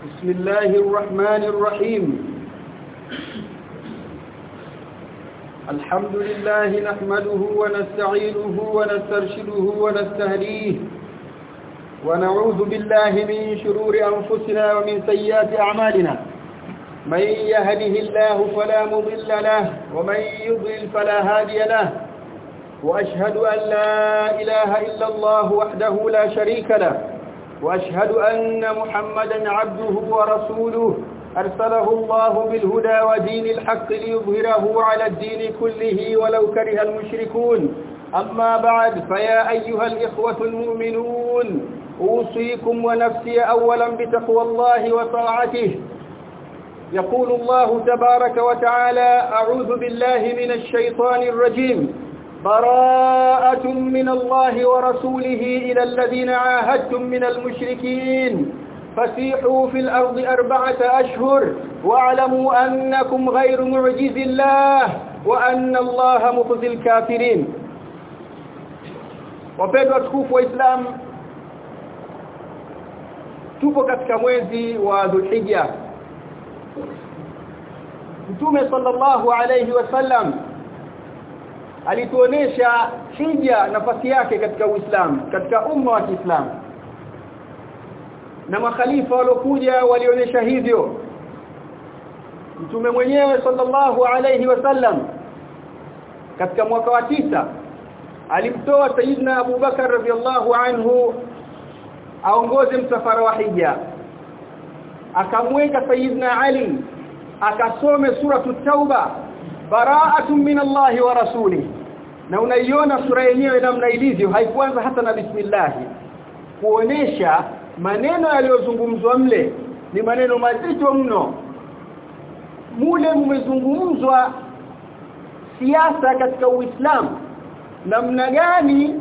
بسم الله الرحمن الرحيم. الحمد لله نحمده ونستعينه ونسترشده ونستهديه ونعوذ بالله من شرور أنفسنا ومن سيئات أعمالنا. من يهده الله فلا مضل له ومن يضلل فلا هادي له. وأشهد أن لا إله إلا الله وحده لا شريك له. وأشهد أن محمدا عبده ورسوله. أرسله الله بالهدى ودين الحق ليظهره على الدين كله ولو كره المشركون. أما بعد فيا أيها الإخوة المؤمنون أوصيكم ونفسي أولا بتقوى الله وطاعته. يقول الله تبارك وتعالى أعوذ بالله من الشيطان الرجيم. براءة من الله ورسوله إلى الذين عاهدتم من المشركين. فسيحوا في الأرض أربعة أشهر واعلموا أنكم غير معجز الله وأن الله مخزي الكافرين. Wapendwa tukufu wa Islam tupo katika mwezi wa Dhulhijja Mtume sallallahu alayhi alituonesha hija nafasi yake katika Uislamu katika umma wa Kiislamu. Na makhalifa waliokuja walionyesha hivyo. Mtume mwenyewe sallallahu alayhi wasallam katika mwaka wa tisa alimtoa Sayyidina Abu Bakar radhiallahu anhu aongoze msafara wa hija. Akamweka Sayyidina Ali akasome suratu tauba bara'atun min Allah wa rasulih na unaiona sura yenyewe namna ilivyo haikuanza hata na bismillah kuonesha maneno yaliyozungumzwa mle ni maneno mazito mno. Mule mmezungumzwa siasa katika Uislamu. Namna gani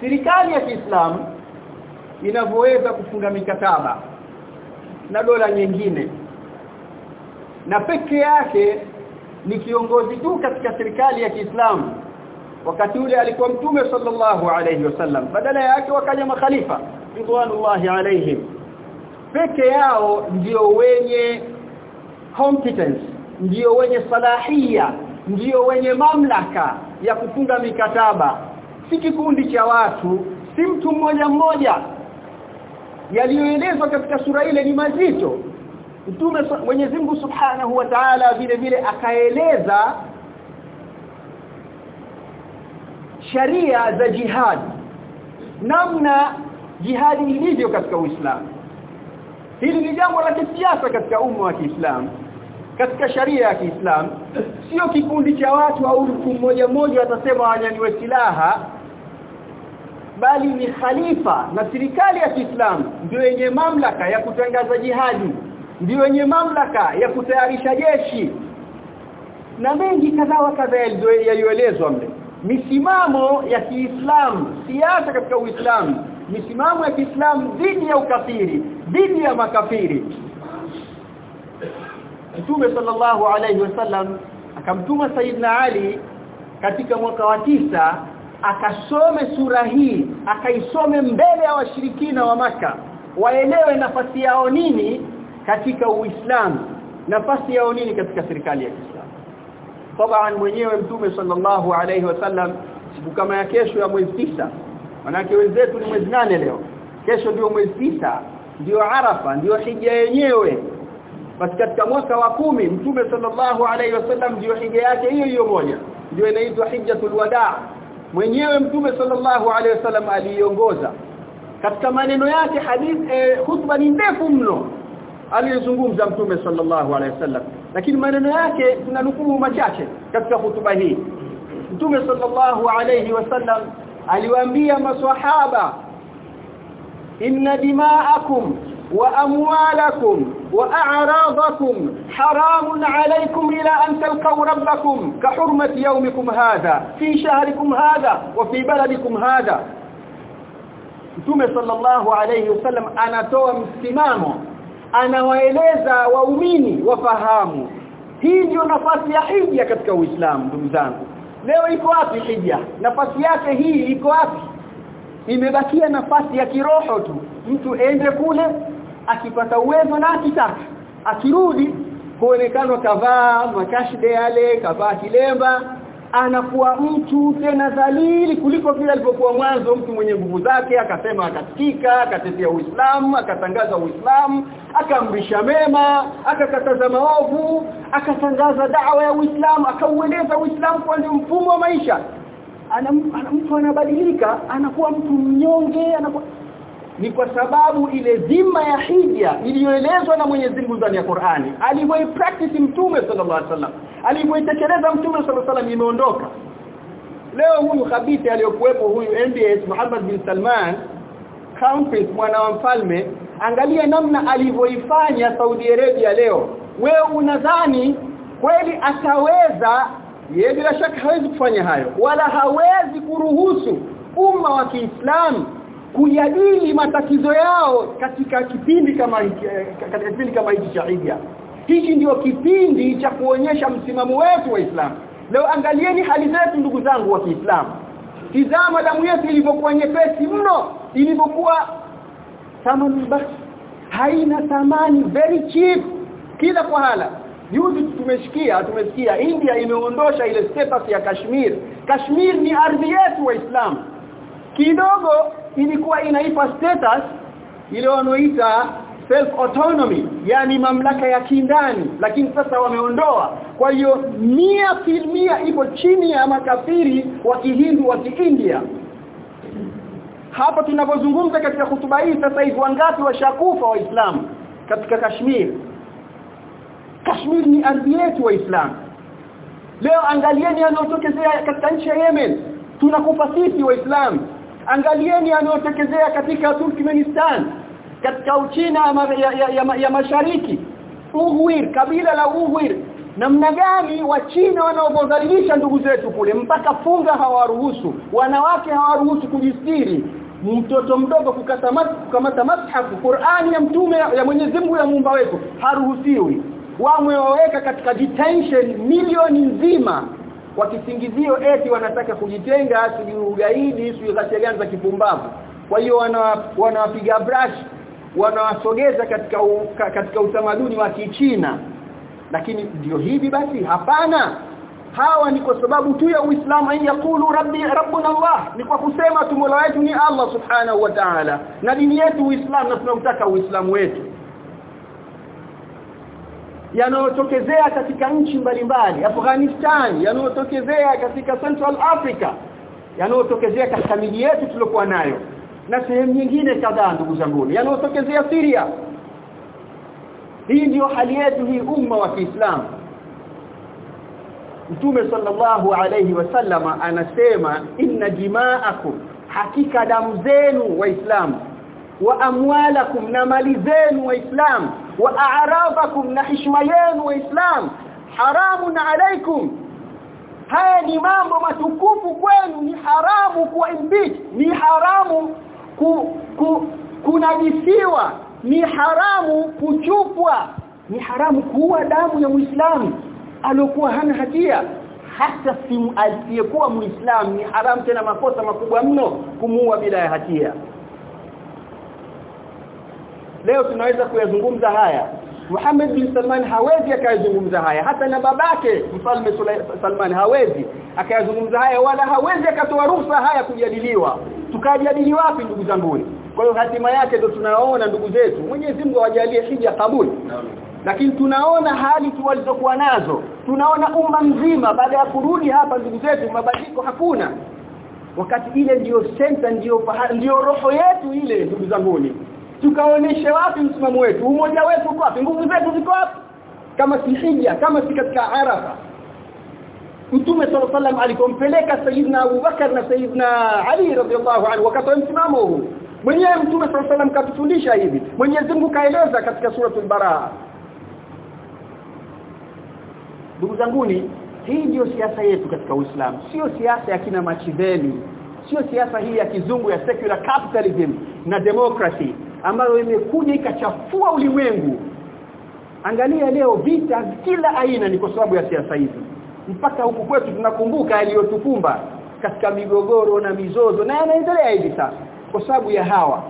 serikali ya Kiislamu inavyoweza kufunga mikataba na dola nyingine na peke yake ni kiongozi tu katika serikali ya Kiislamu. Wakati ule alikuwa mtume sallallahu alayhi wasallam. Badala yake wakaja makhalifa ridwanullahi alayhim. Peke yao ndio wenye competence ndio wenye salahia ndio wenye mamlaka ya kufunga mikataba. Si kikundi cha watu si mtu mmoja mmoja. Yaliyoelezwa katika sura ile ni mazito Mtume Mwenyezi Mungu Subhanahu wa Ta'ala vile vile akaeleza sharia za jihad. Namna jihadi ilivyo katika Uislamu. Hili ni jambo la kisiasa katika umma wa Kiislamu katika sharia ya Kiislamu. Sio kikundi cha watu au mtu mmoja mmoja watasema anyaniwe silaha bali ni khalifa. Na serikali ya Kiislamu ndio yenye mamlaka ya kutangaza jihadi ndio wenye mamlaka ya kutayarisha jeshi. Na mengi kadhaa wa kadhaa yaliyoelezwa mle. Misimamo ya Kiislamu siasa katika Uislamu. Misimamo ya Kiislamu dhidi ya ukafiri dhidi ya makafiri. Mtume sallallahu alayhi wasallam akamtuma Saidna Ali katika mwaka wa tisa akasome sura hii akaisome mbele ya washirikina wa maka waelewe nafasi yao nini katika Uislamu. Nafasi yao nini katika serikali ya Kiislamu? Taban mwenyewe Mtume sallallahu alayhi wasallam siku kama ya kesho ya mwezi tisa manake wenzetu ni mwezi nane leo. Kesho ndio mwezi tisa ndio Arafa ndio hija yenyewe. Basi katika mwaka wa kumi Mtume sallallahu alayhi wasallam ndio hija yake hiyo hiyo moja. Ndio inaitwa hijjatul wadaa mwenyewe Mtume sallallahu alayhi wasallam aliongoza katika maneno yake hadith eh, hutuba ni ndefu mno aliyozungumza mtume sallallahu alaihi wasallam. Lakini maneno yake tunanukuu machache katika hutuba hii. Mtume sallallahu alaihi wasallam aliwaambia maswahaba inna dima'akum wa amwalakum wa a'radakum haramun alaykum ila an talqaw rabbakum ka hurmati yawmikum hadha fi shahrikum hadha wa fi baladikum hadha. Mtume sallallahu alayhi wasallam anatoa msimamo anawaeleza waumini wafahamu. Hii ndio nafasi ya hija katika Uislamu ndugu zangu. Leo iko wapi hija? Nafasi yake hii iko wapi? Imebakia nafasi ya kiroho tu. Mtu ende kule akipata uwezo na akitaka. Akirudi kuonekana kavaa makashide yale kavaa kilemba anakuwa mtu tena dhalili kuliko vile alipokuwa mwanzo mtu mwenye nguvu zake akasema akasikika akatetea Uislamu akatangaza Uislamu akaamrisha mema akakataza maovu akatangaza dawa ya Uislamu akaueleza Uislamu kwa mfumo wa maisha. Ana mtu anabadilika anakuwa mtu mnyonge anakuwa ni kwa sababu ile dhima ya hija iliyoelezwa na Mwenyezi Mungu ndani ya Qur'ani alivyoipractice mtume sallallahu alaihi wasallam alivyoitekeleza mtume sallallahu alaihi wasallam imeondoka. Leo huyu khabithi aliyokuwepo huyu MBS Muhammad bin Salman Crown mwana wa mfalme angalia namna alivyoifanya Saudi Arabia leo. Wewe unadhani kweli ataweza? Yeye bila shaka hawezi kufanya hayo wala hawezi kuruhusu umma wa Kiislamu kujadili matatizo yao katika kipindi kama hiki katika kipindi kama hiki cha Hija hiki ndio kipindi cha kuonyesha msimamo wetu wa Islam. Leo angalieni hali zetu ndugu zangu wa Kiislamu. Tizama damu yetu ilivyokuwa nyepesi mno ilivyokuwa thamani basi haina thamani very cheap. Kila kwa hala juzi tumeshikia tumesikia India imeondosha ile status ya Kashmir. Kashmir ni ardhi yetu waislamu kidogo ilikuwa inaipa status ile wanaoita self autonomy yani mamlaka ya kindani lakini sasa wameondoa. Kwa hiyo mia filmia ipo chini ya makafiri wa kihindu wa kiindia. Hapa tunapozungumza katika hutuba hii sasa hivi wangapi washakufa waislamu katika Kashmir? Kashmir ni ardhi yetu waislamu leo angalieni yanayotokezea katika nchi ya Yemen. Tunakufa sisi waislamu angalieni anayotekezea katika Turkmenistan katika Uchina ya, ya, ya, ya ya mashariki. Ughwir kabila la Ughwir namna gani wachina wanaodhalilisha ndugu zetu kule mpaka funga hawaruhusu wanawake hawaruhusu kujistiri. Mtoto mdogo kukamata mashafu Qur'ani ya mtume ya Mwenyezi Mungu ya muumba wetu haruhusiwi. Wamewaweka katika detention milioni nzima wakisingizio eti wanataka kujitenga sijui ugaidi sijui ghasia gani za kipumbavu. Kwa hiyo wanawapiga brush wanawasogeza katika u, katika utamaduni wa Kichina. Lakini ndio hivi basi hapana. Hawa ni kwa sababu tu ya Uislamu ay yakulu rabbi rabbuna Allah. Ni kwa kusema tu Mola wetu ni Allah subhanahu wa ta'ala. Na dini yetu Uislamu na tunautaka Uislamu wetu yanayotokezea katika nchi mbalimbali Afghanistan yanayotokezea katika Central Africa yanayotokezea katika miji yetu tulokuwa nayo na sehemu nyingine kadhaa ndugu zangu yanayotokezea Syria. Hii ndiyo hali yetu hii umma wa Kiislamu. Mtume sallallahu alayhi wasallama anasema inna jima'akum hakika damu zenu waislamu wa amwalakum na mali zenu waislamu wa a'radakum na heshima yenu waislam haramun alaikum haya ni mambo matukufu kwenu ni haramu kwa imbiti ni haramu ku, ku, kunajisiwa ni haramu kuchupwa ni haramu kuua damu ya muislamu aliyokuwa hana hatia. Hata simu aliyekuwa muislamu ni haramu tena makosa makubwa mno kumuua bila ya hatia leo tunaweza kuyazungumza haya. Muhammad bin Salman hawezi akayazungumza haya. Hata na babake mfalme Salman hawezi akayazungumza haya wala hawezi akatoa ruhusa haya kujadiliwa. Tukajadili wapi ndugu zangu? Kwa hiyo hatima yake ndio tunaona ndugu zetu. Mwenyezi Mungu awajalie hija kabuli lakini tunaona hali tu walizokuwa nazo. Tunaona umma mzima baada ya kurudi hapa ndugu zetu mabadiliko hakuna. Wakati ile ndiyo senta ndiyo ndiyo roho yetu ile ndugu zanguni tukaoneshe wapi msimamo wetu umoja wetu uko wapi nguvu zetu ziko wapi kama si hija kama si katika arafa Mtume صلى الله عليه alipompeleka Sayyidina Abu Bakar na Sayyidina Ali radhiallahu anhu wakatoa msimamo huu mwenyewe Mtume صلى الله عليه katufundisha hivi Mwenyezi Mungu kaeleza katika suratul Baraa Ndugu zanguni hii ndiyo siasa yetu katika Uislamu sio siasa ya kina Machiavelli sio siasa hii ya kizungu ya secular capitalism na democracy ambayo imekuja ikachafua ulimwengu. Angalia leo vita kila aina ni kwa sababu ya siasa hizi. Mpaka huku kwetu tunakumbuka yaliyotukumba katika migogoro na mizozo na yanaendelea hivi sasa kwa sababu ya hawa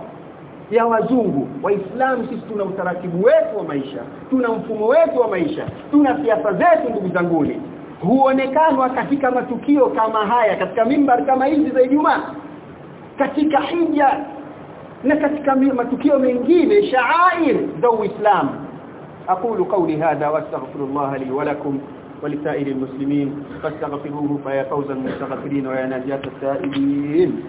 ya wazungu. Waislamu sisi tuna utaratibu wetu wa maisha tuna mfumo wetu wa maisha tuna siasa zetu ndugu zanguni. Huonekanwa katika matukio kama haya katika mimbar kama hizi za Ijumaa katika hija na katika matukio mengine sha'air za Uislamu aqulu qawli hadha wastaghfirullah li wa lakum ولسائر المسلمين فاستغفروه فيا فوز المستغفرين ويا نجاة التائبين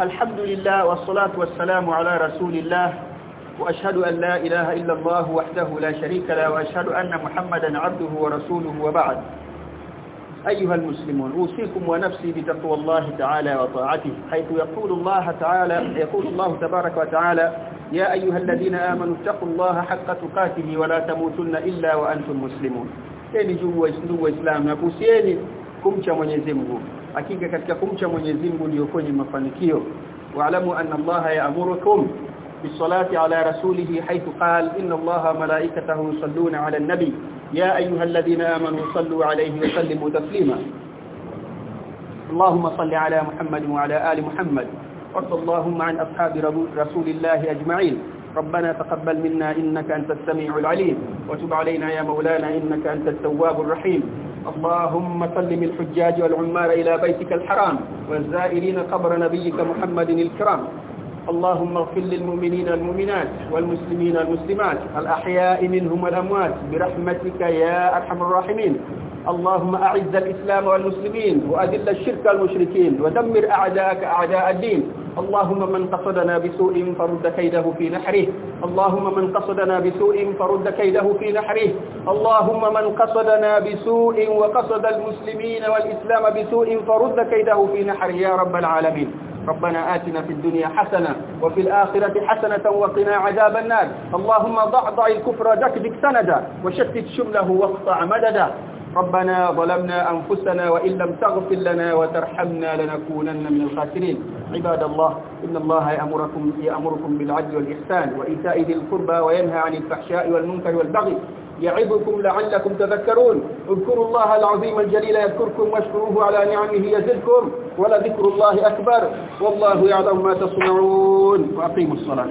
الحمد لله والصلاة والسلام على رسول الله وأشهد أن لا إله إلا الله وحده لا شريك له وأشهد أن محمدا عبده ورسوله وبعد أيها المسلمون أوصيكم ونفسي بتقوى الله تعالى وطاعته حيث يقول الله تعالى يقول الله تبارك وتعالى يا أيها الذين آمنوا اتقوا الله حق تقاته ولا تموتن إلا وأنتم مسلمون. سيني جوا جو إسلام أوصيني كمشا من يزمه أكيد كتك كمشا من يزمه ليكون مفانكيه واعلموا أن الله يأمركم بالصلاة على رسوله حيث قال إن الله ملائكته يصلون على النبي ya ayyuhalladhina amanu sallu alayhi wa sallimu taslima اللهم صل على محمد وعلى آل محمد. وارض اللهم عن أصحاب رسول الله أجمعين. ربنا تقبل منا إنك أنت السميع العليم. وتب علينا يا مولانا إنك أنت التواب الرحيم. اللهم سلم الحجاج والعمار إلى بيتك الحرام. والزائرين قبر نبيك محمد الكرام. اللهم اغفر للمؤمنين والمؤمنات والمسلمين والمسلمات الأحياء منهم والأموات برحمتك يا أرحم الراحمين. اللهم أعز الإسلام والمسلمين وأذل الشرك والمشركين ودمر أعداءك أعداء الدين. اللهم من قصدنا بسوء فرد كيده في نحره. اللهم من قصدنا بسوء فرد كيده في نحره. اللهم من قصدنا بسوء وقصد المسلمين والإسلام بسوء فرد كيده في نحره. يا رب العالمين. ربنا آتنا في الدنيا حسنة وفي الآخرة حسنة وقنا عذاب النار. اللهم ضعضع الكفر دكدك سندا وشتت شمله واقطع مددا. ربنا ظلمنا أنفسنا وإن لم تغفر لنا وترحمنا لنكونن من الخاسرين. عباد الله إن الله يأمركم, يأمركم بالعدل والإحسان وإيتاء ذي القربى وينهى عن الفحشاء والمنكر والبغي. يعظكم لعلكم تذكرون. اذكروا الله العظيم الجليل يذكركم واشكروه على نعمه يزدكم ولذكر الله أكبر. والله يعلم ما تصنعون. وأقيموا الصلاة.